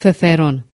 Φεφέρον